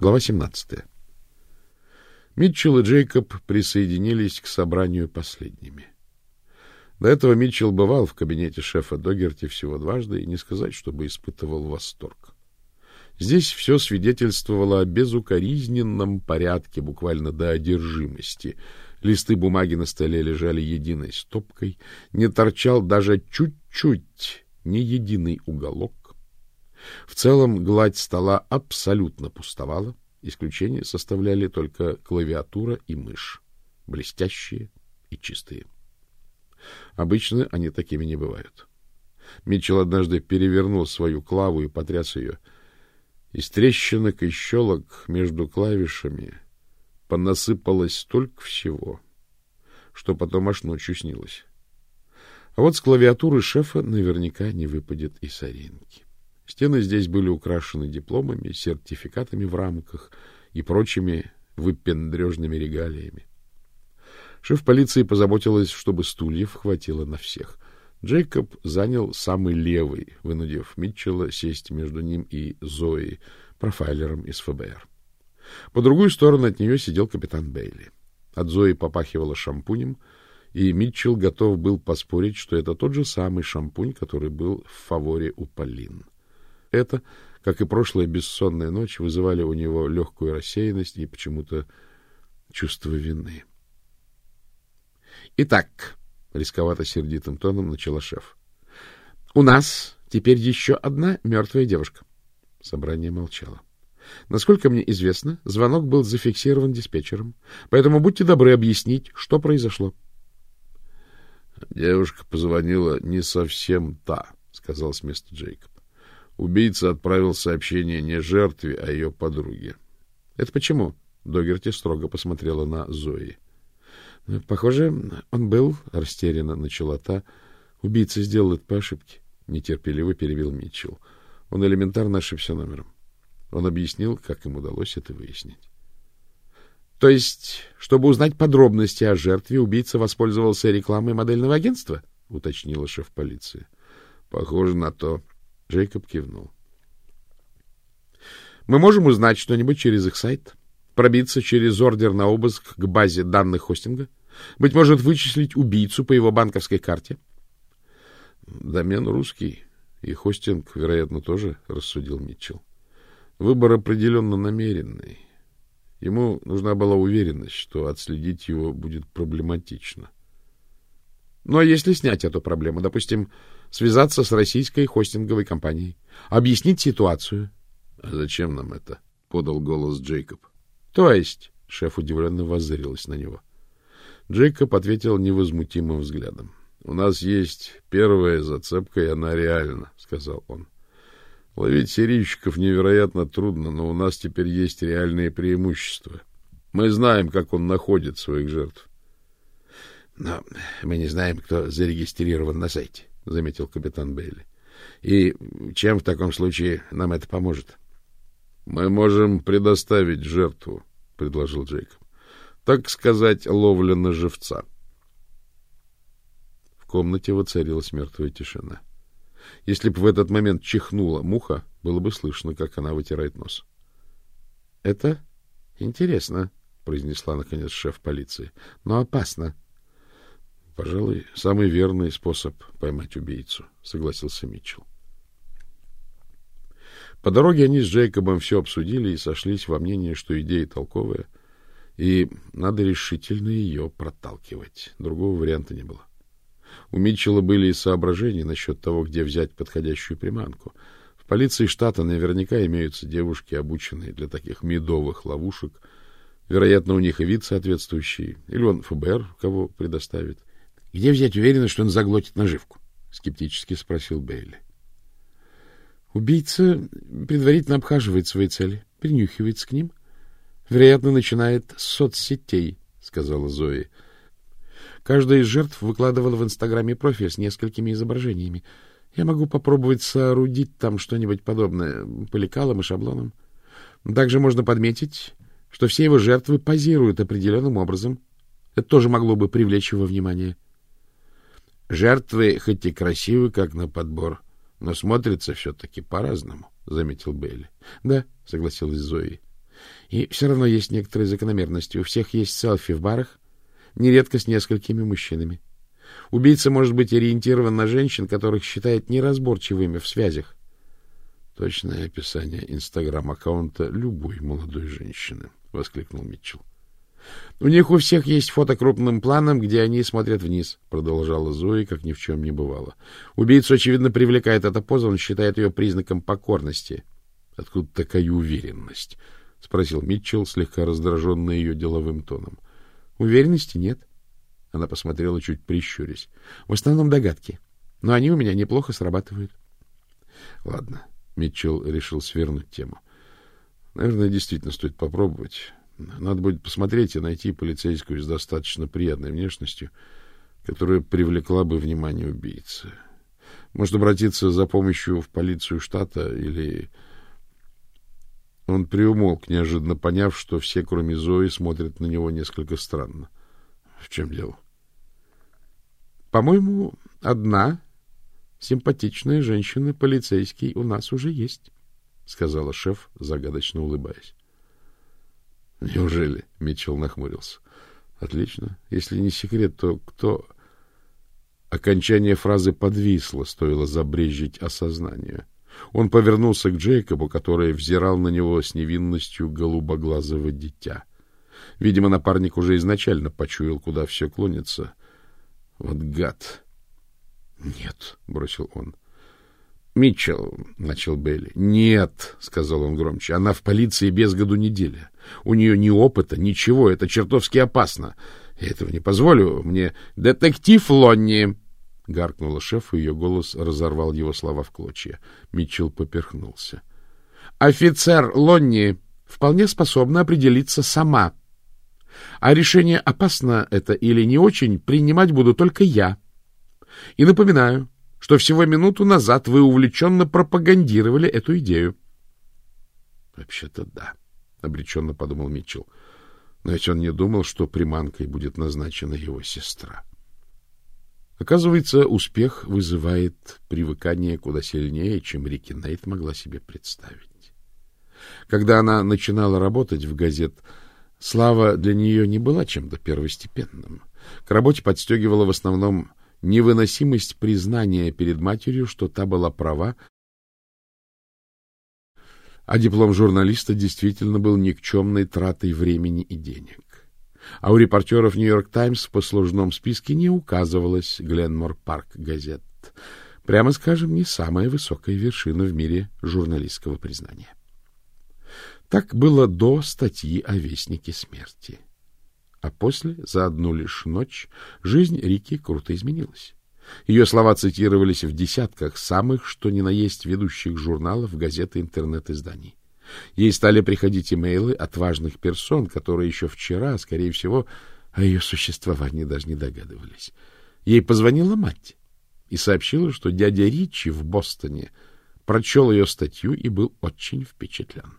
Глава 17. Митчелл и Джейкоб присоединились к собранию последними. До этого Митчелл бывал в кабинете шефа Догерти всего дважды, и не сказать, чтобы испытывал восторг. Здесь все свидетельствовало о безукоризненном порядке, буквально до одержимости. Листы бумаги на столе лежали единой стопкой, не торчал даже чуть-чуть ни единый уголок. В целом гладь стола абсолютно пустовала, исключение составляли только клавиатура и мышь, блестящие и чистые. Обычно они такими не бывают. Митчелл однажды перевернул свою клаву и потряс ее. Из трещинок и щелок между клавишами понасыпалось столько всего, что потом аж ночью снилось. А вот с клавиатуры шефа наверняка не выпадет и соринки. Стены здесь были украшены дипломами, сертификатами в рамках и прочими выпендрежными регалиями. Шеф полиции позаботилась, чтобы стульев хватило на всех. Джейкоб занял самый левый, вынудив Митчелла сесть между ним и Зоей, профайлером из ФБР. По другую сторону от нее сидел капитан Бейли. От Зои попахивало шампунем, и Митчелл готов был поспорить, что это тот же самый шампунь, который был в фаворе у Полин. Это, как и прошлая бессонная ночь, вызывали у него легкую рассеянность и почему-то чувство вины. Итак, рисковато сердитым тоном начала шеф. У нас теперь еще одна мертвая девушка. Собрание молчало. Насколько мне известно, звонок был зафиксирован диспетчером, поэтому будьте добры объяснить, что произошло. Девушка позвонила не совсем та, сказал с места Джейкоб. Убийца отправил сообщение не жертве, а ее подруге. — Это почему? — Догерти строго посмотрела на Зои. — Похоже, он был, — растерянно начала та. — Убийца сделал это по ошибке, — нетерпеливо перевел Митчелл. Он элементарно ошибся номером. Он объяснил, как им удалось это выяснить. — То есть, чтобы узнать подробности о жертве, убийца воспользовался рекламой модельного агентства? — уточнила шеф полиции. — Похоже на то. Джейкоб кивнул. Мы можем узнать что-нибудь через их сайт, пробиться через ордер на обыск к базе данных хостинга, быть может, вычислить убийцу по его банковской карте. Домен русский, и хостинг, вероятно, тоже, рассудил Митчелл. Выбор определенно намеренный. Ему нужна была уверенность, что отследить его будет проблематично. Ну, а если снять эту проблему, допустим, связаться с российской хостинговой компанией, объяснить ситуацию. — А зачем нам это? — подал голос Джейкоб. — То есть? — шеф удивленно воззрелась на него. Джейкоб ответил невозмутимым взглядом. — У нас есть первая зацепка, и она реальна, — сказал он. — Ловить серийщиков невероятно трудно, но у нас теперь есть реальные преимущества. Мы знаем, как он находит своих жертв. — Но мы не знаем, кто зарегистрирован на сайте заметил капитан Бейли. И чем в таком случае нам это поможет? Мы можем предоставить жертву, предложил Джейкоб. Так сказать, ловля на живца. В комнате воцарилась мертвая тишина. Если бы в этот момент чихнула муха, было бы слышно, как она вытирает нос. — Это интересно, — произнесла, наконец, шеф полиции, — но опасно. — Пожалуй, самый верный способ поймать убийцу, согласился Митчелл. По дороге они с Джейкобом все обсудили и сошлись во мнении, что идея толковая, и надо решительно ее проталкивать. Другого варианта не было. У Митчелла были и соображения насчет того, где взять подходящую приманку. В полиции штата наверняка имеются девушки, обученные для таких медовых ловушек. Вероятно, у них и вид соответствующий, или он ФБР кого предоставит. — Где взять уверенность, что он заглотит наживку? — скептически спросил Бейли. Убийца предварительно обхаживает свои цели, принюхивается к ним. Вероятно, начинает с соцсетей, — сказала Зои. Каждая из жертв выкладывала в Инстаграме профиль с несколькими изображениями. Я могу попробовать соорудить там что-нибудь подобное по лекалам и шаблонам. Также можно подметить, что все его жертвы позируют определенным образом. Это тоже могло бы привлечь его внимание. — Жертвы хоть и красивы, как на подбор, но смотрятся все-таки по-разному, — заметил Бейли. — Да, — согласилась Зои. И все равно есть некоторые закономерности. У всех есть селфи в барах, нередко с несколькими мужчинами. Убийца может быть ориентирован на женщин, которых считает неразборчивыми в связях. Точное описание инстаграм-аккаунта любой молодой женщины, — воскликнул Митчелл. — У них у всех есть фото крупным планом, где они смотрят вниз, — продолжала Зои, как ни в чем не бывало. Убийцу, очевидно, привлекает эта поза, он считает ее признаком покорности. — Откуда такая уверенность? — спросил Митчелл, слегка раздраженный ее деловым тоном. — Уверенности нет. Она посмотрела, чуть прищурясь. — В основном догадки. Но они у меня неплохо срабатывают. — Ладно. Митчелл решил свернуть тему. — Наверное, действительно стоит попробовать. Надо будет посмотреть и найти полицейскую с достаточно приятной внешностью, которая привлекла бы внимание убийцы. Может обратиться за помощью в полицию штата или... Он приумолк, неожиданно поняв, что все, кроме Зои, смотрят на него несколько странно. В чем дело? — По-моему, одна симпатичная женщина-полицейский у нас уже есть, — сказала шеф, загадочно улыбаясь. — Неужели? — Митчелл нахмурился. — Отлично. Если не секрет, то кто... Окончание фразы подвисло, стоило забрежить осознанию. Он повернулся к Джейкобу, который взирал на него с невинностью голубоглазого дитя. Видимо, напарник уже изначально почуял, куда все клонится. Вот гад! — Нет, — бросил он. — Митчелл, — начал Белли. — Нет, — сказал он громче, — она в полиции без году неделя. У нее ни опыта, ничего, это чертовски опасно. Я этого не позволю. Мне... — Детектив Лонни! — гаркнула шеф, и ее голос разорвал его слова в клочья. Митчелл поперхнулся. — Офицер Лонни вполне способна определиться сама. А решение, опасно это или не очень, принимать буду только я. И напоминаю, что всего минуту назад вы увлеченно пропагандировали эту идею. — Вообще-то да. —— обреченно подумал Митчелл. Но ведь он не думал, что приманкой будет назначена его сестра. Оказывается, успех вызывает привыкание куда сильнее, чем Рики Нейт могла себе представить. Когда она начинала работать в газет, слава для нее не была чем-то первостепенным. К работе подстегивала в основном невыносимость признания перед матерью, что та была права, а диплом журналиста действительно был никчемной тратой времени и денег. А у репортеров «Нью-Йорк Таймс» в послужном списке не указывалась Гленмор Парк газет. Прямо скажем, не самая высокая вершина в мире журналистского признания. Так было до статьи о Вестнике смерти. А после, за одну лишь ночь, жизнь Рики круто изменилась. Ее слова цитировались в десятках самых, что ни на есть, ведущих журналов, газет и интернет-изданий. Ей стали приходить имейлы от важных персон, которые еще вчера, скорее всего, о ее существовании даже не догадывались. Ей позвонила мать и сообщила, что дядя Ричи в Бостоне прочел ее статью и был очень впечатлен.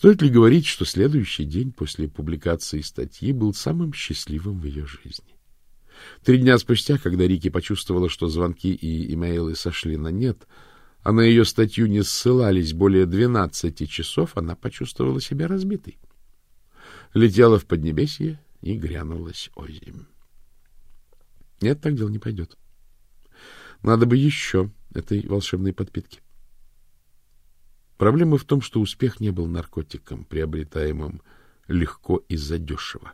Стоит ли говорить, что следующий день после публикации статьи был самым счастливым в ее жизни? Три дня спустя, когда Рики почувствовала, что звонки и имейлы сошли на нет, а на ее статью не ссылались более двенадцати часов, она почувствовала себя разбитой. Летела в Поднебесье и грянулась озимь. Нет, так дело не пойдет. Надо бы еще этой волшебной подпитки. Проблема в том, что успех не был наркотиком, приобретаемым легко и задешево.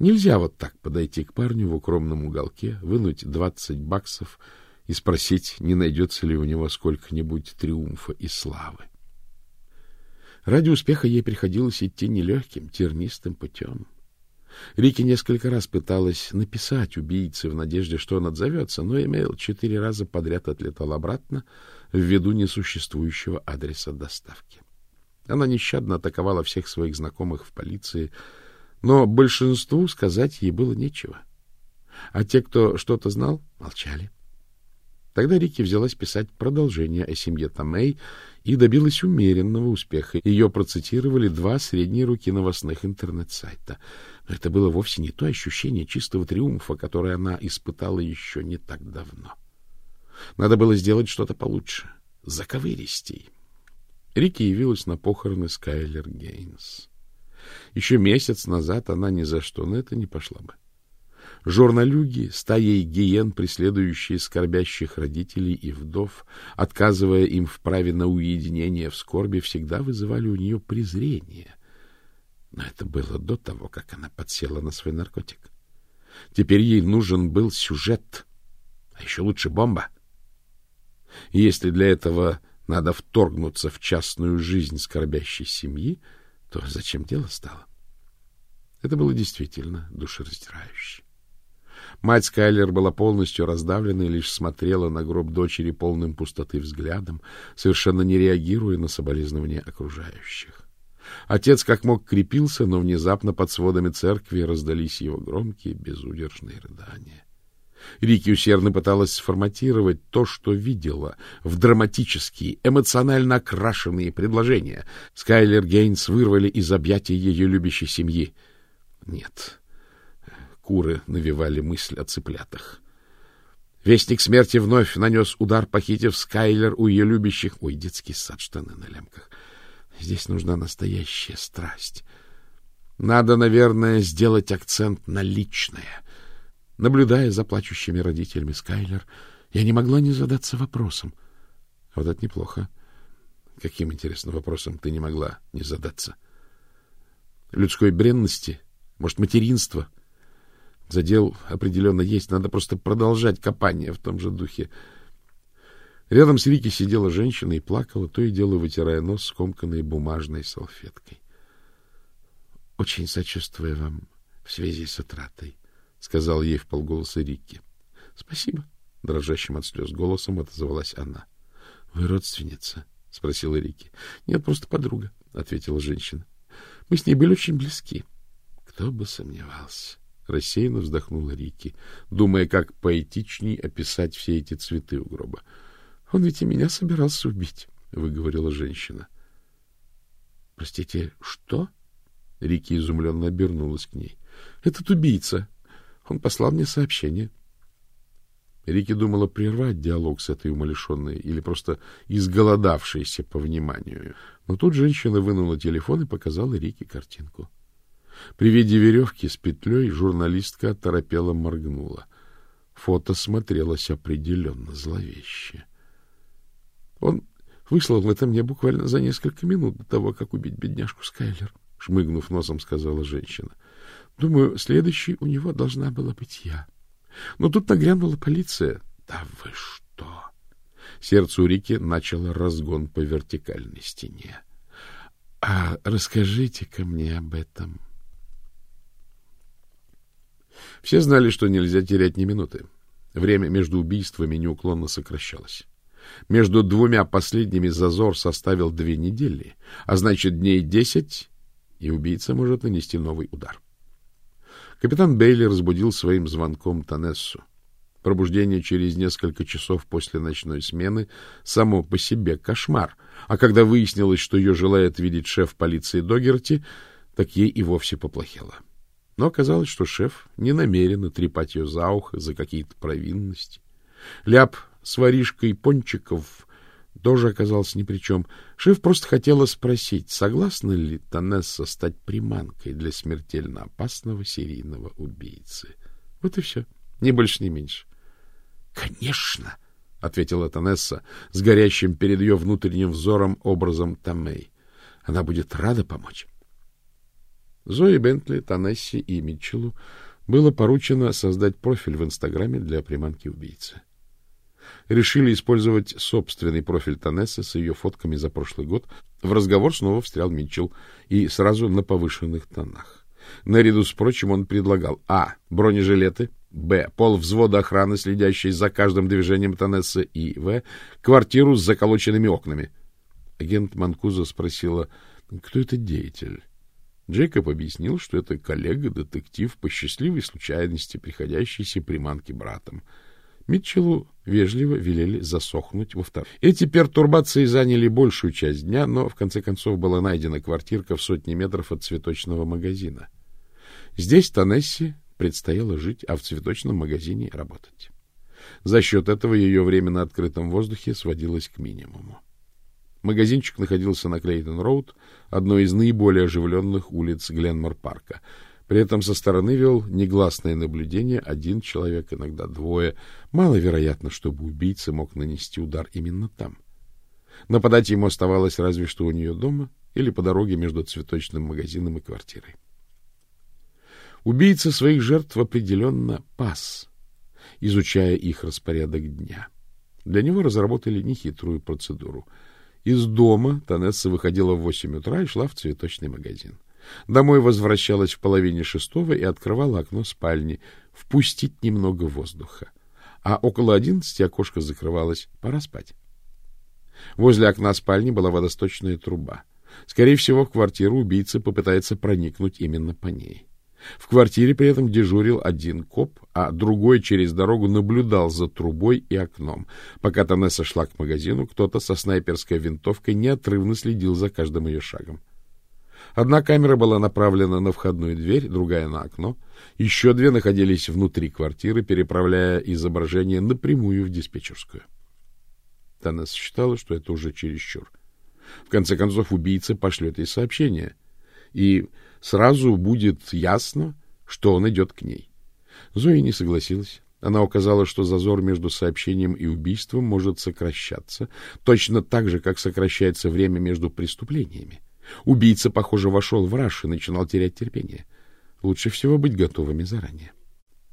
Нельзя вот так подойти к парню в укромном уголке, вынуть двадцать баксов и спросить, не найдется ли у него сколько-нибудь триумфа и славы. Ради успеха ей приходилось идти нелегким, тернистым путем. Рики несколько раз пыталась написать убийце в надежде, что он отзовется, но имейл четыре раза подряд отлетал обратно ввиду несуществующего адреса доставки. Она нещадно атаковала всех своих знакомых в полиции, но большинству сказать ей было нечего. А те, кто что-то знал, молчали. Тогда Рики взялась писать продолжение о семье Томей и добилась умеренного успеха. Ее процитировали два средние руки новостных интернет-сайта. Но это было вовсе не то ощущение чистого триумфа, которое она испытала еще не так давно. Надо было сделать что-то получше, заковыристей. Рики явилась на похороны Скайлер Гейнс. Еще месяц назад она ни за что на это не пошла бы. Журналюги, стаей гиен, преследующие скорбящих родителей и вдов, отказывая им в праве на уединение в скорби, всегда вызывали у нее презрение. Но это было до того, как она подсела на свой наркотик. Теперь ей нужен был сюжет, а еще лучше бомба. Если для этого надо вторгнуться в частную жизнь скорбящей семьи, то зачем дело стало? Это было действительно душераздирающе. Мать Скайлер была полностью раздавлена и лишь смотрела на гроб дочери полным пустоты взглядом, совершенно не реагируя на соболезнования окружающих. Отец как мог крепился, но внезапно под сводами церкви раздались его громкие, безудержные рыдания. Рики усердно пыталась сформатировать то, что видела, в драматические, эмоционально окрашенные предложения. Скайлер Гейнс вырвали из объятий ее любящей семьи. Нет, куры навевали мысль о цыплятах. Вестник смерти вновь нанес удар, похитив Скайлер у ее любящих... Ой, детский сад, штаны на лямках. Здесь нужна настоящая страсть. Надо, наверное, сделать акцент на личное. Наблюдая за плачущими родителями Скайлер, я не могла не задаться вопросом. Вот это неплохо. Каким интересным вопросом ты не могла не задаться? Людской бренности? Может, материнство? Задел определенно есть, надо просто продолжать копание в том же духе. Рядом с Вики сидела женщина и плакала, то и дело вытирая нос скомканной бумажной салфеткой. — Очень сочувствую вам в связи с утратой, — сказал ей вполголоса Рикки. — Спасибо, — дрожащим от слез голосом отозвалась она. — Вы родственница? — спросила Рикки. — Нет, просто подруга, — ответила женщина. — Мы с ней были очень близки. — Кто бы сомневался. Рассеянно вздохнула Рикки, думая, как поэтичней описать все эти цветы у гроба. — он ведь и меня собирался убить, выговорила женщина. Простите, что? Рики изумленно обернулась к ней. Этот убийца. Он послал мне сообщение. Рики думала прервать диалог с этой умалишенной или просто изголодавшейся по вниманию. Но тут женщина вынула телефон и показала Рике картинку. При виде веревки с петлей журналистка торопело моргнула. Фото смотрелось определенно зловеще. Он выслал это мне буквально за несколько минут до того, как убить бедняжку Скайлер, — шмыгнув носом, сказала женщина. — Думаю, следующей у него должна была быть я. Но тут нагрянула полиция. — Да вы что? Сердце у Рики начало разгон по вертикальной стене. — А расскажите-ка мне об этом. Все знали, что нельзя терять ни минуты. Время между убийствами неуклонно сокращалось. Между двумя последними зазор составил две недели, а значит, дней десять, и убийца может нанести новый удар. Капитан Бейли разбудил своим звонком Танессу. Пробуждение через несколько часов после ночной смены само по себе кошмар, а когда выяснилось, что ее желает видеть шеф полиции Догерти, так ей и вовсе поплохело. Но оказалось, что шеф не намерен трепать ее за ухо за какие-то провинности. Ляп с воришкой пончиков тоже оказался ни при чем. Шеф просто хотела спросить, согласна ли Танесса стать приманкой для смертельно опасного серийного убийцы. Вот и все. Ни больше, ни меньше. — Конечно! — ответила Танесса с горящим перед ее внутренним взором образом Тамей. — Она будет рада помочь. Зои Бентли, Танессе и Митчеллу было поручено создать профиль в Инстаграме для приманки убийцы решили использовать собственный профиль Танессы с ее фотками за прошлый год, в разговор снова встрял Митчелл и сразу на повышенных тонах. Наряду с прочим он предлагал а. бронежилеты, б. пол взвода охраны, следящий за каждым движением Танессы, и в. квартиру с заколоченными окнами. Агент Манкуза спросила, кто это деятель. Джейкоб объяснил, что это коллега-детектив по счастливой случайности, приходящийся приманки братом. Митчеллу вежливо велели засохнуть во втором. Эти пертурбации заняли большую часть дня, но в конце концов была найдена квартирка в сотни метров от цветочного магазина. Здесь Танесси предстояло жить, а в цветочном магазине работать. За счет этого ее время на открытом воздухе сводилось к минимуму. Магазинчик находился на Клейтон-роуд, одной из наиболее оживленных улиц Гленмор-парка. При этом со стороны вел негласное наблюдение один человек, иногда двое. Маловероятно, чтобы убийца мог нанести удар именно там. Нападать ему оставалось разве что у нее дома или по дороге между цветочным магазином и квартирой. Убийца своих жертв определенно пас, изучая их распорядок дня. Для него разработали нехитрую процедуру. Из дома Танесса выходила в восемь утра и шла в цветочный магазин. Домой возвращалась в половине шестого и открывала окно спальни, впустить немного воздуха. А около одиннадцати окошко закрывалось, пора спать. Возле окна спальни была водосточная труба. Скорее всего, в квартиру убийца попытается проникнуть именно по ней. В квартире при этом дежурил один коп, а другой через дорогу наблюдал за трубой и окном. Пока Танесса шла к магазину, кто-то со снайперской винтовкой неотрывно следил за каждым ее шагом. Одна камера была направлена на входную дверь, другая — на окно. Еще две находились внутри квартиры, переправляя изображение напрямую в диспетчерскую. Танесса считала, что это уже чересчур. В конце концов, убийца пошлет ей сообщение, и сразу будет ясно, что он идет к ней. Зоя не согласилась. Она указала, что зазор между сообщением и убийством может сокращаться, точно так же, как сокращается время между преступлениями. Убийца, похоже, вошел в раж и начинал терять терпение. Лучше всего быть готовыми заранее.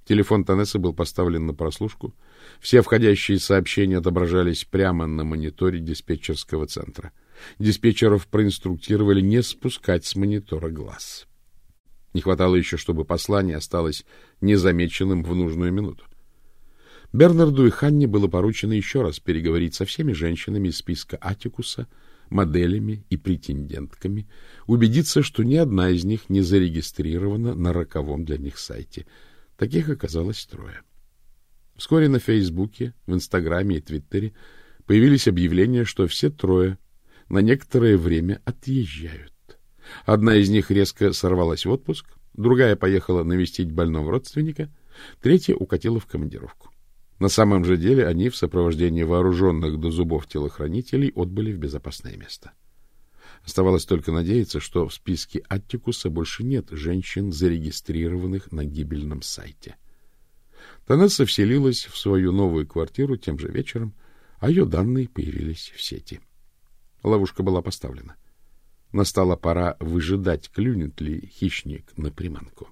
Телефон Танессы был поставлен на прослушку. Все входящие сообщения отображались прямо на мониторе диспетчерского центра. Диспетчеров проинструктировали не спускать с монитора глаз. Не хватало еще, чтобы послание осталось незамеченным в нужную минуту. Бернарду и Ханне было поручено еще раз переговорить со всеми женщинами из списка Атикуса, моделями и претендентками, убедиться, что ни одна из них не зарегистрирована на роковом для них сайте — Таких оказалось трое. Вскоре на Фейсбуке, в Инстаграме и Твиттере появились объявления, что все трое на некоторое время отъезжают. Одна из них резко сорвалась в отпуск, другая поехала навестить больного родственника, третья укатила в командировку. На самом же деле они в сопровождении вооруженных до зубов телохранителей отбыли в безопасное место. — Оставалось только надеяться, что в списке Аттикуса больше нет женщин, зарегистрированных на гибельном сайте. Танесса вселилась в свою новую квартиру тем же вечером, а ее данные появились в сети. Ловушка была поставлена. Настала пора выжидать, клюнет ли хищник на приманку.